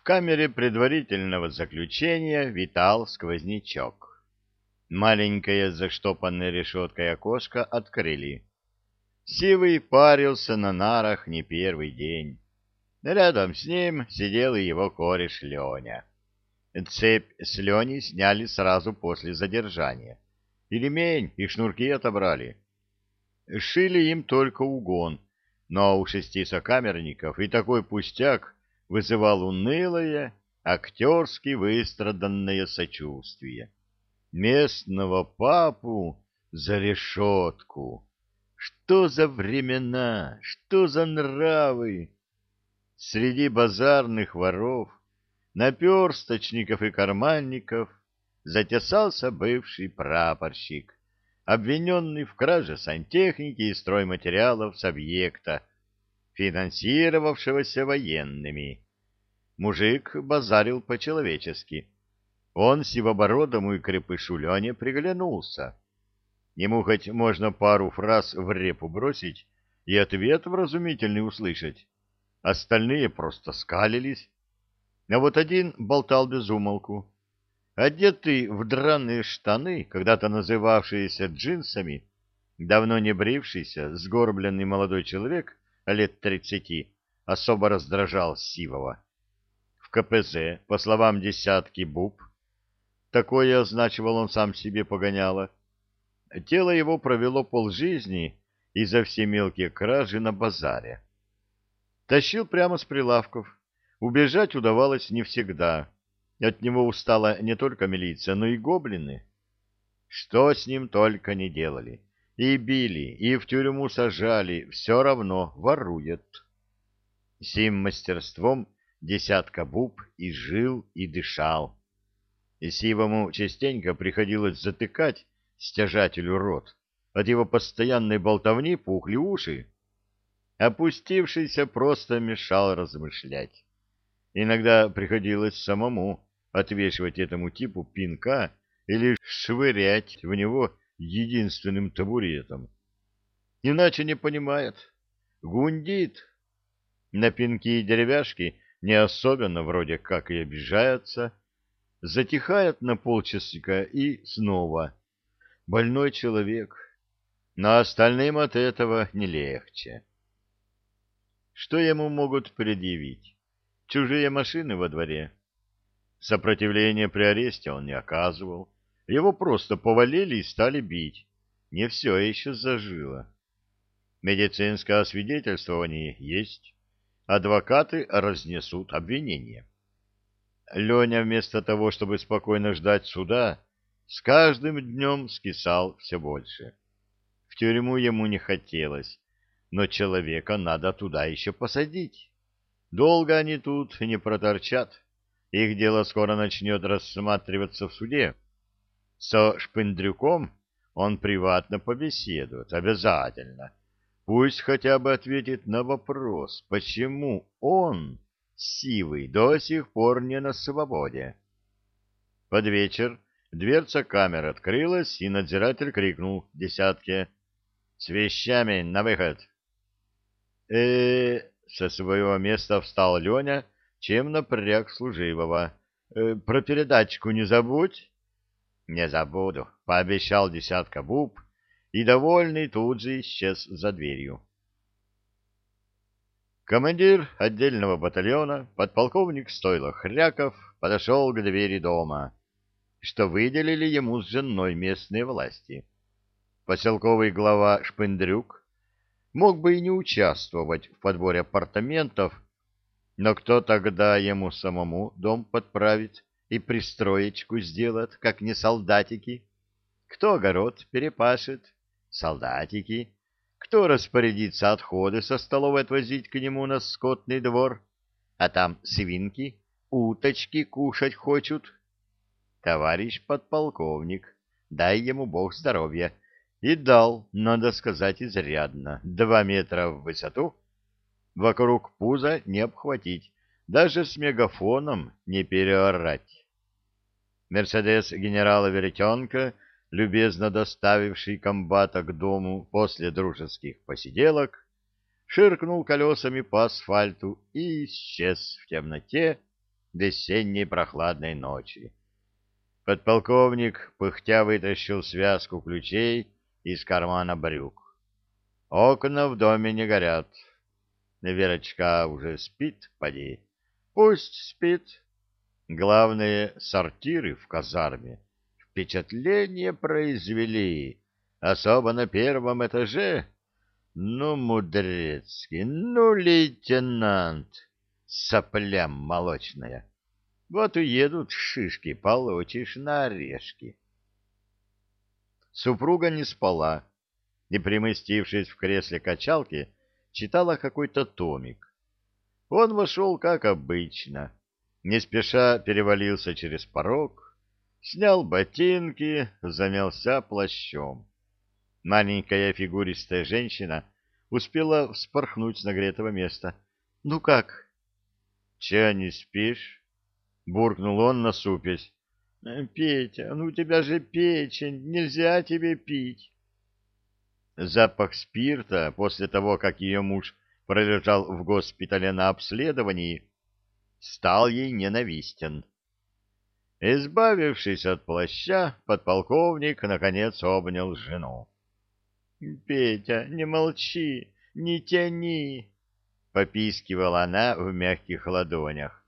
В камере предварительного заключения витал сквознячок. Маленькое заштопанное решеткой окошко открыли. Сивый парился на нарах не первый день. Рядом с ним сидел и его кореш Леня. Цепь с Леней сняли сразу после задержания. И ремень, и шнурки отобрали. Шили им только угон, но у шести сокамерников и такой пустяк вызывал унылое, актерски выстраданное сочувствие. Местного папу за решетку. Что за времена, что за нравы! Среди базарных воров, наперсточников и карманников затесался бывший прапорщик, обвиненный в краже сантехники и стройматериалов с объекта, финансировавшегося военными. Мужик базарил по-человечески. Он сивобородому и крепышу Лене приглянулся. Ему хоть можно пару фраз в репу бросить и ответ вразумительный услышать. Остальные просто скалились. А вот один болтал без умолку. Одетый в драные штаны, когда-то называвшиеся джинсами, давно не брившийся, сгорбленный молодой человек лет тридцати особо раздражал Сивова. КПЗ, по словам десятки буб, такое означивал он сам себе погоняло, тело его провело полжизни и за все мелкие кражи на базаре. Тащил прямо с прилавков. Убежать удавалось не всегда. От него устала не только милиция, но и гоблины. Что с ним только не делали. И били, и в тюрьму сажали, все равно ворует. Сим мастерством десятка буб и жил, и дышал. И Сивому частенько приходилось затыкать стяжателю рот. От его постоянной болтовни пухли уши. Опустившийся просто мешал размышлять. Иногда приходилось самому отвешивать этому типу пинка или швырять в него единственным табуретом. Иначе не понимает. Гундит. На пинки и деревяшки не особенно вроде как и обижается. Затихает на полчасика и снова. Больной человек. Но остальным от этого не легче. Что ему могут предъявить? Чужие машины во дворе? Сопротивления при аресте он не оказывал. Его просто повалили и стали бить. Не все еще зажило. Медицинское освидетельствование есть. Адвокаты разнесут обвинение. Леня вместо того, чтобы спокойно ждать суда, с каждым днем скисал все больше. В тюрьму ему не хотелось, но человека надо туда еще посадить. Долго они тут не проторчат. Их дело скоро начнет рассматриваться в суде. Со Шпендрюком он приватно побеседует, обязательно. Пусть хотя бы ответит на вопрос, почему он, Сивый, до сих пор не на свободе. Под вечер дверца камеры открылась, и надзиратель крикнул десятке «С вещами на выход!» э со своего места встал Леня, чем напряг служивого. «Э, «Про передачку не забудь!» Не забуду, пообещал десятка буб, и довольный тут же исчез за дверью. Командир отдельного батальона, подполковник Стойло Хряков, подошел к двери дома, что выделили ему с женой местные власти. Поселковый глава Шпендрюк мог бы и не участвовать в подборе апартаментов, но кто тогда ему самому дом подправит? и пристроечку сделают, как не солдатики. Кто огород перепашет? Солдатики. Кто распорядится отходы со столовой отвозить к нему на скотный двор? А там свинки, уточки кушать хочут. Товарищ подполковник, дай ему бог здоровья. И дал, надо сказать, изрядно. Два метра в высоту. Вокруг пуза не обхватить, даже с мегафоном не переорать. Мерседес генерала Веретенка, любезно доставивший комбата к дому после дружеских посиделок, ширкнул колесами по асфальту и исчез в темноте, весенней прохладной ночи. Подполковник пыхтя вытащил связку ключей из кармана брюк. Окна в доме не горят. Верочка уже спит, поди. Пусть спит. Главное, сортиры в казарме впечатление произвели, особо на первом этаже. Ну, Мудрецкий, ну, лейтенант, сопля молочная. Вот уедут шишки, получишь на орешки. Супруга не спала и, примостившись в кресле качалки, читала какой-то томик. Он вошел, как обычно, не спеша перевалился через порог, снял ботинки, замялся плащом. Маленькая фигуристая женщина успела вспорхнуть с нагретого места. — Ну как? — Че не спишь? буркнул он, насупясь. «Э, — Петя, ну у тебя же печень, нельзя тебе пить. Запах спирта после того, как ее муж пролежал в госпитале на обследовании, стал ей ненавистен. Избавившись от плаща, подполковник наконец обнял жену. — Петя, не молчи, не тяни! — попискивала она в мягких ладонях.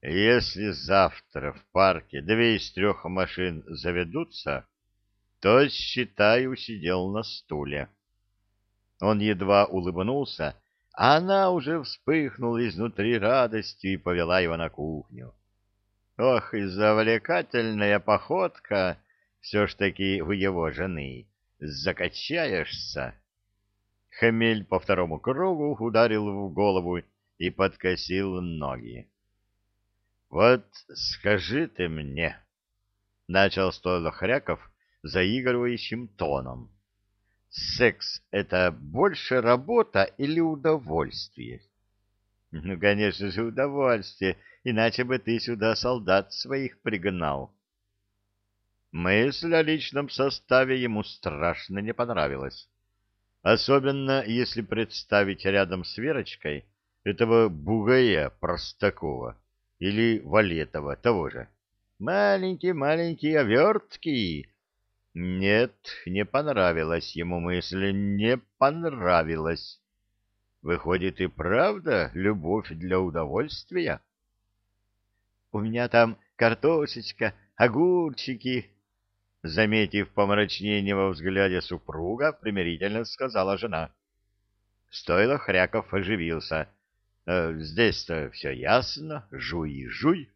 Если завтра в парке две из трех машин заведутся, то, считаю, сидел на стуле. Он едва улыбнулся, а она уже вспыхнула изнутри радостью и повела его на кухню. Ох, и завлекательная походка все ж таки у его жены. Закачаешься. Хамель по второму кругу ударил в голову и подкосил ноги. Вот скажи ты мне, — начал Стойло Хряков заигрывающим тоном, — секс — это больше работа или удовольствие? — Ну, конечно же, удовольствие, иначе бы ты сюда солдат своих пригнал. Мысль о личном составе ему страшно не понравилась. Особенно, если представить рядом с Верочкой этого бугая Простакова или Валетова, того же. Маленький-маленький овертки. Нет, не понравилась ему мысль, не понравилась. Выходит, и правда любовь для удовольствия? У меня там картошечка, огурчики. Заметив помрачнение во взгляде супруга, примирительно сказала жена. Стоило Хряков оживился. Э, здесь-то все ясно, жуй жуй,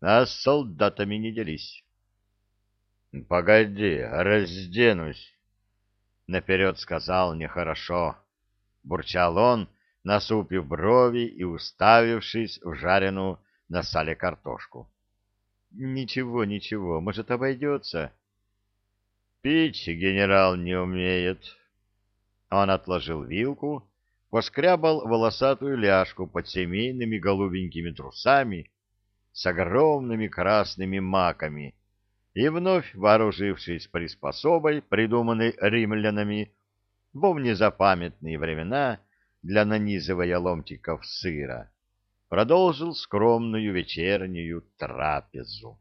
а с солдатами не делись. — Погоди, разденусь, — наперед сказал нехорошо. Бурчал он, насупив брови и уставившись в жареную на сале картошку. — Ничего, ничего, может, обойдется. — Пить генерал не умеет. Он отложил вилку поскрябал волосатую ляжку под семейными голубенькими трусами с огромными красными маками и, вновь вооружившись приспособой, придуманной римлянами во незапамятные времена для нанизывая ломтиков сыра, продолжил скромную вечернюю трапезу.